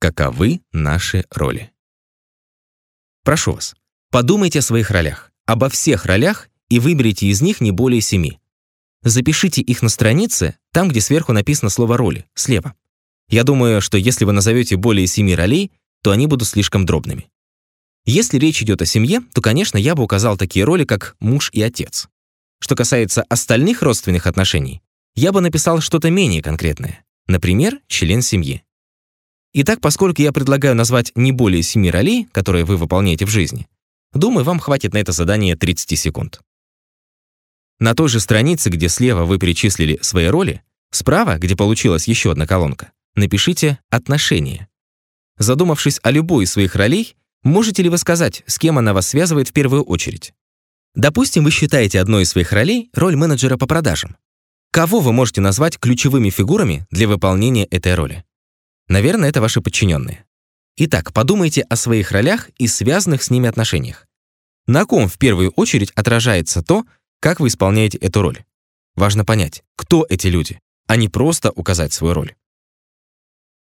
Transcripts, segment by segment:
Каковы наши роли? Прошу вас, подумайте о своих ролях, обо всех ролях и выберите из них не более семи. Запишите их на странице, там, где сверху написано слово «роли», слева. Я думаю, что если вы назовете более семи ролей, то они будут слишком дробными. Если речь идет о семье, то, конечно, я бы указал такие роли, как муж и отец. Что касается остальных родственных отношений, я бы написал что-то менее конкретное. Например, член семьи. Итак, поскольку я предлагаю назвать не более семи ролей, которые вы выполняете в жизни, думаю, вам хватит на это задание 30 секунд. На той же странице, где слева вы перечислили свои роли, справа, где получилась еще одна колонка, напишите «отношения». Задумавшись о любой из своих ролей, можете ли вы сказать, с кем она вас связывает в первую очередь? Допустим, вы считаете одной из своих ролей роль менеджера по продажам. Кого вы можете назвать ключевыми фигурами для выполнения этой роли? Наверное, это ваши подчиненные. Итак, подумайте о своих ролях и связанных с ними отношениях. На ком в первую очередь отражается то, как вы исполняете эту роль? Важно понять, кто эти люди, а не просто указать свою роль.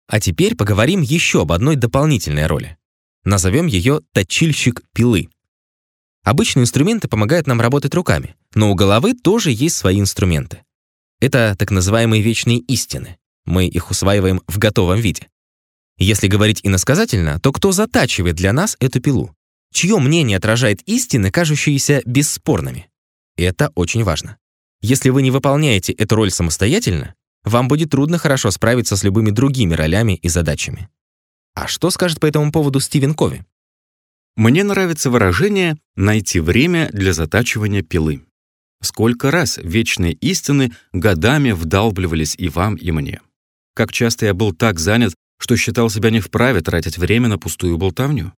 А теперь поговорим еще об одной дополнительной роли. Назовем ее «точильщик пилы». Обычные инструменты помогают нам работать руками, но у головы тоже есть свои инструменты. Это так называемые вечные истины. Мы их усваиваем в готовом виде. Если говорить иносказательно, то кто затачивает для нас эту пилу? Чье мнение отражает истины, кажущиеся бесспорными? Это очень важно. Если вы не выполняете эту роль самостоятельно, вам будет трудно хорошо справиться с любыми другими ролями и задачами. А что скажет по этому поводу Стивен Кови? Мне нравится выражение «найти время для затачивания пилы». Сколько раз вечные истины годами вдалбливались и вам, и мне. Как часто я был так занят, что считал себя не вправе тратить время на пустую болтовню.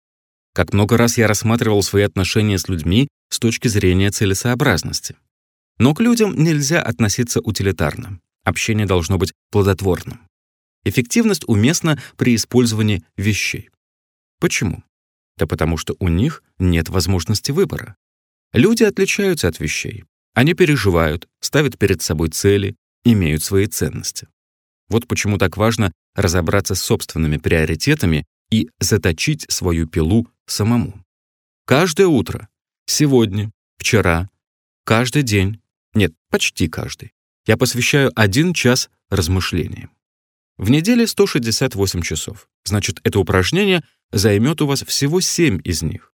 Как много раз я рассматривал свои отношения с людьми с точки зрения целесообразности. Но к людям нельзя относиться утилитарно. Общение должно быть плодотворным. Эффективность уместна при использовании вещей. Почему? Да потому что у них нет возможности выбора. Люди отличаются от вещей. Они переживают, ставят перед собой цели, имеют свои ценности. Вот почему так важно разобраться с собственными приоритетами и заточить свою пилу самому. Каждое утро, сегодня, вчера, каждый день, нет, почти каждый, я посвящаю один час размышлениям. В неделе 168 часов. Значит, это упражнение займет у вас всего 7 из них.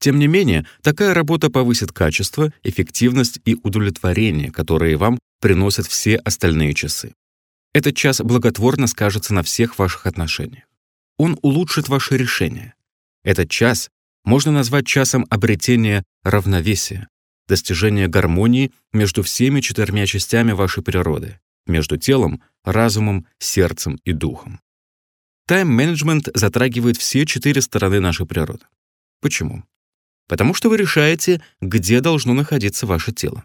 Тем не менее, такая работа повысит качество, эффективность и удовлетворение, которые вам приносят все остальные часы. Этот час благотворно скажется на всех ваших отношениях. Он улучшит ваши решения. Этот час можно назвать часом обретения равновесия, достижения гармонии между всеми четырьмя частями вашей природы, между телом, разумом, сердцем и духом. Тайм-менеджмент затрагивает все четыре стороны нашей природы. Почему? Потому что вы решаете, где должно находиться ваше тело.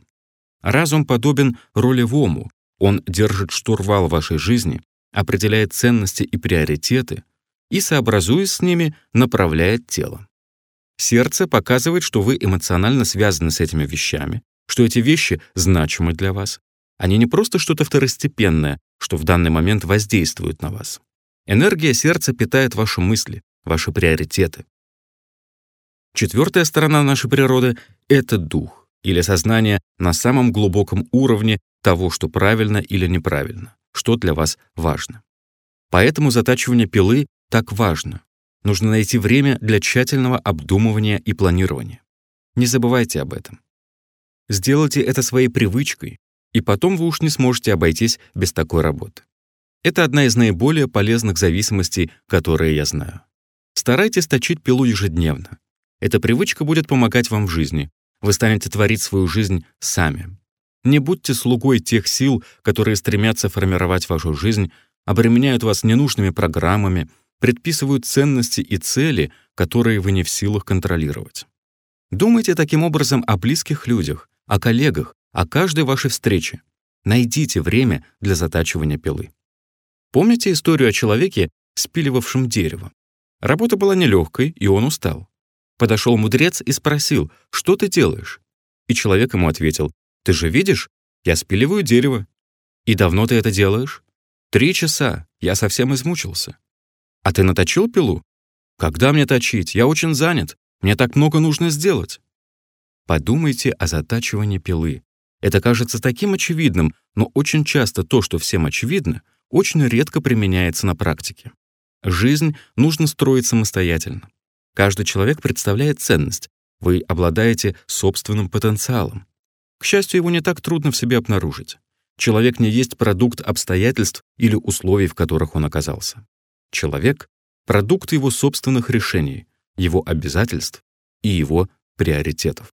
Разум подобен ролевому, он держит штурвал вашей жизни, определяет ценности и приоритеты и, сообразуясь с ними, направляет тело. Сердце показывает, что вы эмоционально связаны с этими вещами, что эти вещи значимы для вас. Они не просто что-то второстепенное, что в данный момент воздействует на вас. Энергия сердца питает ваши мысли, ваши приоритеты. Четвертая сторона нашей природы — это дух или сознание на самом глубоком уровне того, что правильно или неправильно, что для вас важно. Поэтому затачивание пилы так важно. Нужно найти время для тщательного обдумывания и планирования. Не забывайте об этом. Сделайте это своей привычкой, и потом вы уж не сможете обойтись без такой работы. Это одна из наиболее полезных зависимостей, которые я знаю. Старайтесь точить пилу ежедневно. Эта привычка будет помогать вам в жизни. Вы станете творить свою жизнь сами. Не будьте слугой тех сил, которые стремятся формировать вашу жизнь, обременяют вас ненужными программами, предписывают ценности и цели, которые вы не в силах контролировать. Думайте таким образом о близких людях, о коллегах, о каждой вашей встрече. Найдите время для затачивания пилы. Помните историю о человеке, спиливавшем дерево? Работа была нелегкой, и он устал. Подошел мудрец и спросил, что ты делаешь? И человек ему ответил, ты же видишь, я спиливаю дерево. И давно ты это делаешь? Три часа, я совсем измучился. А ты наточил пилу? Когда мне точить? Я очень занят. Мне так много нужно сделать. Подумайте о затачивании пилы. Это кажется таким очевидным, но очень часто то, что всем очевидно, очень редко применяется на практике. Жизнь нужно строить самостоятельно. Каждый человек представляет ценность. Вы обладаете собственным потенциалом. К счастью, его не так трудно в себе обнаружить. Человек не есть продукт обстоятельств или условий, в которых он оказался. Человек — продукт его собственных решений, его обязательств и его приоритетов.